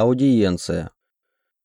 аудиенция.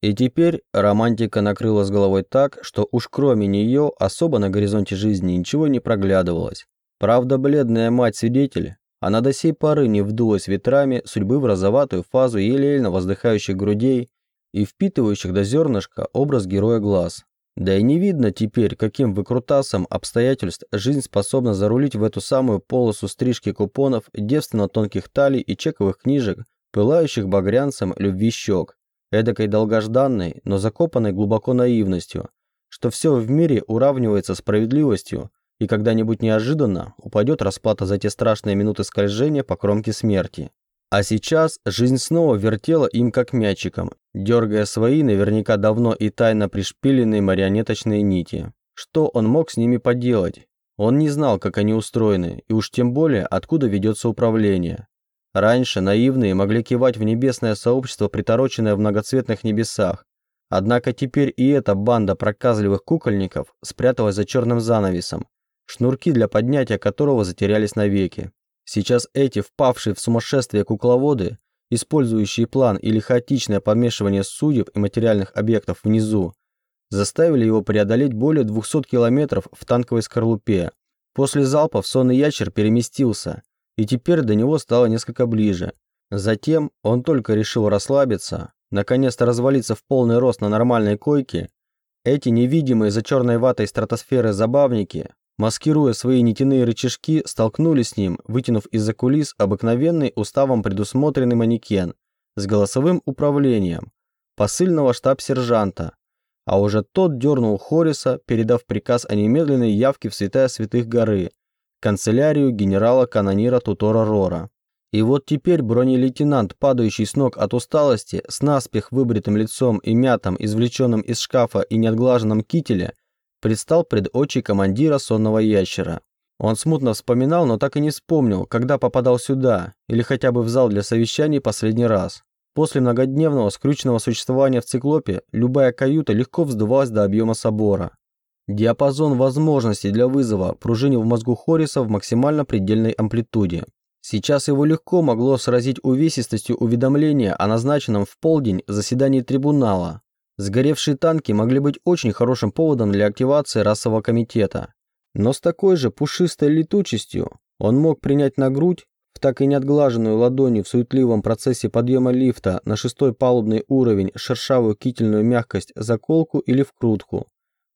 И теперь романтика накрыла с головой так, что уж кроме нее особо на горизонте жизни ничего не проглядывалось. Правда, бледная мать-свидетель, она до сей поры не вдулась ветрами судьбы в розоватую фазу елейно воздыхающих грудей и впитывающих до зернышка образ героя глаз. Да и не видно теперь, каким выкрутасом обстоятельств жизнь способна зарулить в эту самую полосу стрижки купонов, девственно тонких талий и чековых книжек, пылающих багрянцем любви щек эдакой долгожданной, но закопанной глубоко наивностью, что все в мире уравнивается справедливостью, и когда-нибудь неожиданно упадет расплата за те страшные минуты скольжения по кромке смерти. А сейчас жизнь снова вертела им как мячиком, дергая свои наверняка давно и тайно пришпиленные марионеточные нити. Что он мог с ними поделать? Он не знал, как они устроены, и уж тем более, откуда ведется управление. Раньше наивные могли кивать в небесное сообщество, притороченное в многоцветных небесах. Однако теперь и эта банда проказливых кукольников спряталась за черным занавесом, шнурки для поднятия которого затерялись навеки. Сейчас эти впавшие в сумасшествие кукловоды, использующие план или хаотичное помешивание судеб и материальных объектов внизу, заставили его преодолеть более 200 километров в танковой скорлупе. После залпов сонный ящер переместился, и теперь до него стало несколько ближе. Затем он только решил расслабиться, наконец-то развалиться в полный рост на нормальной койке. Эти невидимые за черной ватой стратосферы забавники, маскируя свои нитяные рычажки, столкнулись с ним, вытянув из-за кулис обыкновенный уставом предусмотренный манекен с голосовым управлением, посыльного штаб-сержанта, а уже тот дернул Хориса, передав приказ о немедленной явке в святая святых горы, канцелярию генерала-канонира Тутора Рора. И вот теперь бронелейтенант, падающий с ног от усталости, с наспех выбритым лицом и мятым, извлеченным из шкафа и неотглаженном кителе, предстал пред очи командира сонного ящера. Он смутно вспоминал, но так и не вспомнил, когда попадал сюда, или хотя бы в зал для совещаний последний раз. После многодневного скрюченного существования в циклопе, любая каюта легко вздувалась до объема собора. Диапазон возможностей для вызова пружинил в мозгу Хориса в максимально предельной амплитуде. Сейчас его легко могло сразить увесистостью уведомления о назначенном в полдень заседании трибунала. Сгоревшие танки могли быть очень хорошим поводом для активации расового комитета. Но с такой же пушистой летучестью он мог принять на грудь в так и не отглаженную ладонью в суетливом процессе подъема лифта на шестой палубный уровень шершавую кительную мягкость заколку или вкрутку,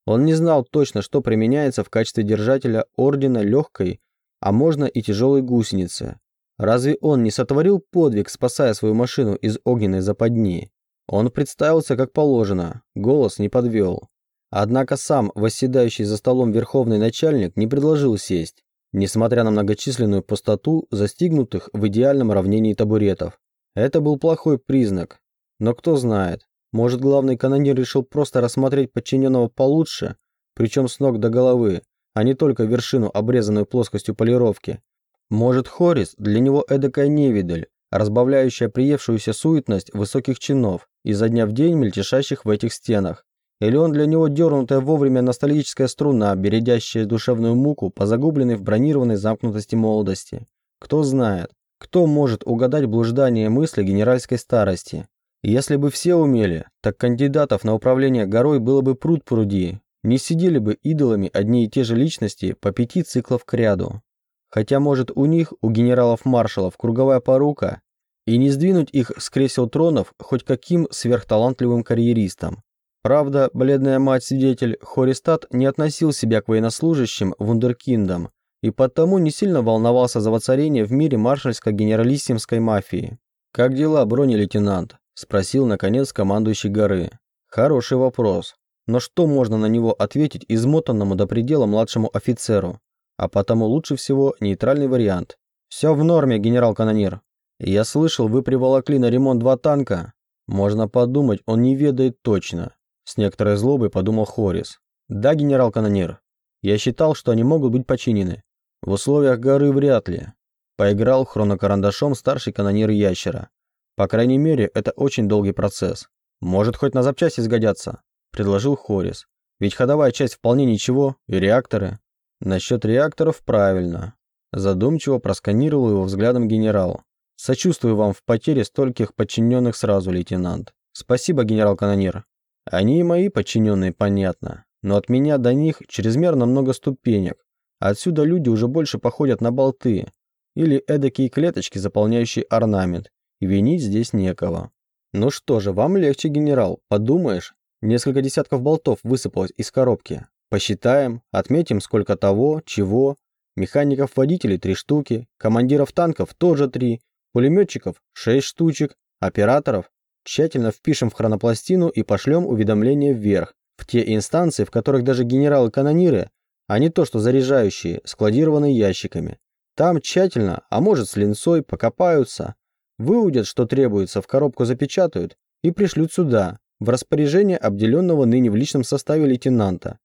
он не знал точно, что применяется в качестве держателя ордена легкой, а можно и тяжелой гусеницы. Разве он не сотворил подвиг, спасая свою машину из огненной западни? Он представился как положено, голос не подвел. Однако сам, восседающий за столом верховный начальник, не предложил сесть, несмотря на многочисленную пустоту застигнутых в идеальном равнении табуретов. Это был плохой признак. Но кто знает, может, главный канонир решил просто рассмотреть подчиненного получше, причем с ног до головы, а не только вершину, обрезанную плоскостью полировки. Может, Хорис для него эдакая невидаль, разбавляющая приевшуюся суетность высоких чинов, изо дня в день мельтешащих в этих стенах. Или он для него дернутая вовремя ностальгическая струна, бередящая душевную муку по загубленной в бронированной замкнутости молодости. Кто знает, кто может угадать блуждание мысли генеральской старости. Если бы все умели, так кандидатов на управление горой было бы пруд пруди. Не сидели бы идолами одни и те же личности по пяти циклов к ряду. Хотя, может, у них, у генералов-маршалов, круговая порука, и не сдвинуть их с кресел тронов хоть каким сверхталантливым карьеристам. Правда, бледная мать-свидетель Хористат не относил себя к военнослужащим вундеркиндам и потому не сильно волновался за воцарение в мире маршальско-генералиссимской мафии. «Как дела, бронелейтенант?» Спросил, наконец, командующий горы. Хороший вопрос. Но что можно на него ответить измотанному до предела младшему офицеру? А потому лучше всего нейтральный вариант. «Все в норме, генерал-канонир. Я слышал, вы приволокли на ремонт два танка. Можно подумать, он не ведает точно». С некоторой злобой подумал Хорис. «Да, генерал-канонир. Я считал, что они могут быть починены. В условиях горы вряд ли». Поиграл хронокарандашом старший канонир ящера. По крайней мере, это очень долгий процесс. Может, хоть на запчасти сгодятся, предложил Хорис. Ведь ходовая часть вполне ничего, и реакторы. Насчет реакторов правильно. Задумчиво просканировал его взглядом генерал. Сочувствую вам в потере стольких подчиненных сразу, лейтенант. Спасибо, генерал-канонир. Они и мои подчиненные, понятно. Но от меня до них чрезмерно много ступенек. Отсюда люди уже больше походят на болты. Или эдакие клеточки, заполняющие орнамент. Винить здесь некого. Ну что же, вам легче, генерал. Подумаешь, несколько десятков болтов высыпалось из коробки. Посчитаем, отметим, сколько того, чего. Механиков-водителей три штуки, командиров танков тоже три, пулеметчиков шесть штучек, операторов тщательно впишем в хронопластину и пошлем уведомление вверх, в те инстанции, в которых даже генералы-канониры, а не то что заряжающие, складированы ящиками. Там тщательно, а может с линцой, покопаются, выудят, что требуется, в коробку запечатают и пришлют сюда, в распоряжение обделенного ныне в личном составе лейтенанта.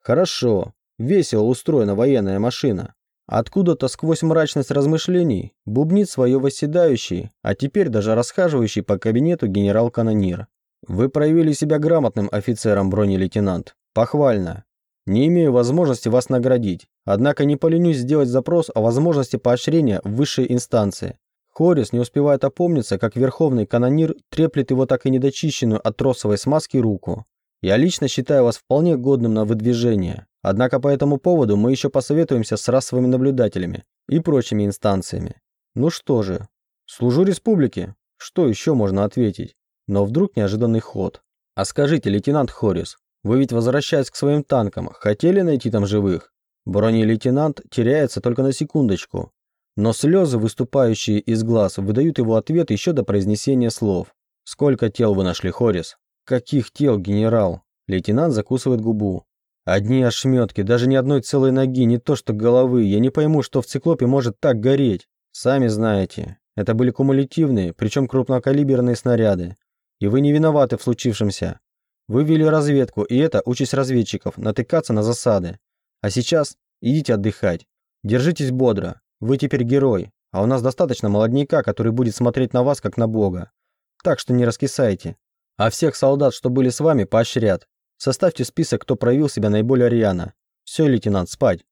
Хорошо, весело устроена военная машина. Откуда-то сквозь мрачность размышлений бубнит свое восседающий, а теперь даже расхаживающий по кабинету генерал-канонир. Вы проявили себя грамотным офицером, бронелейтенант. Похвально. Не имею возможности вас наградить, однако не поленюсь сделать запрос о возможности поощрения в высшей инстанции. Хорис не успевает опомниться, как верховный канонир треплет его так и недочищенную от тросовой смазки руку. Я лично считаю вас вполне годным на выдвижение. Однако по этому поводу мы еще посоветуемся с расовыми наблюдателями и прочими инстанциями. Ну что же, служу республике. Что еще можно ответить? Но вдруг неожиданный ход. А скажите, лейтенант Хорис, вы ведь, возвращаясь к своим танкам, хотели найти там живых? Бронелейтенант теряется только на секундочку. Но слезы, выступающие из глаз, выдают его ответ еще до произнесения слов. «Сколько тел вы нашли, Хорис?» «Каких тел, генерал?» Лейтенант закусывает губу. Одни ошметки, даже ни одной целой ноги, не то что головы. Я не пойму, что в циклопе может так гореть. Сами знаете, это были кумулятивные, причем крупнокалиберные снаряды. И вы не виноваты в случившемся. Вы вели разведку, и это участь разведчиков, натыкаться на засады. А сейчас идите отдыхать. Держитесь бодро. Вы теперь герой, а у нас достаточно молодняка, который будет смотреть на вас, как на бога. Так что не раскисайте. А всех солдат, что были с вами, поощрят. Составьте список, кто проявил себя наиболее рьяно. Все, лейтенант, спать.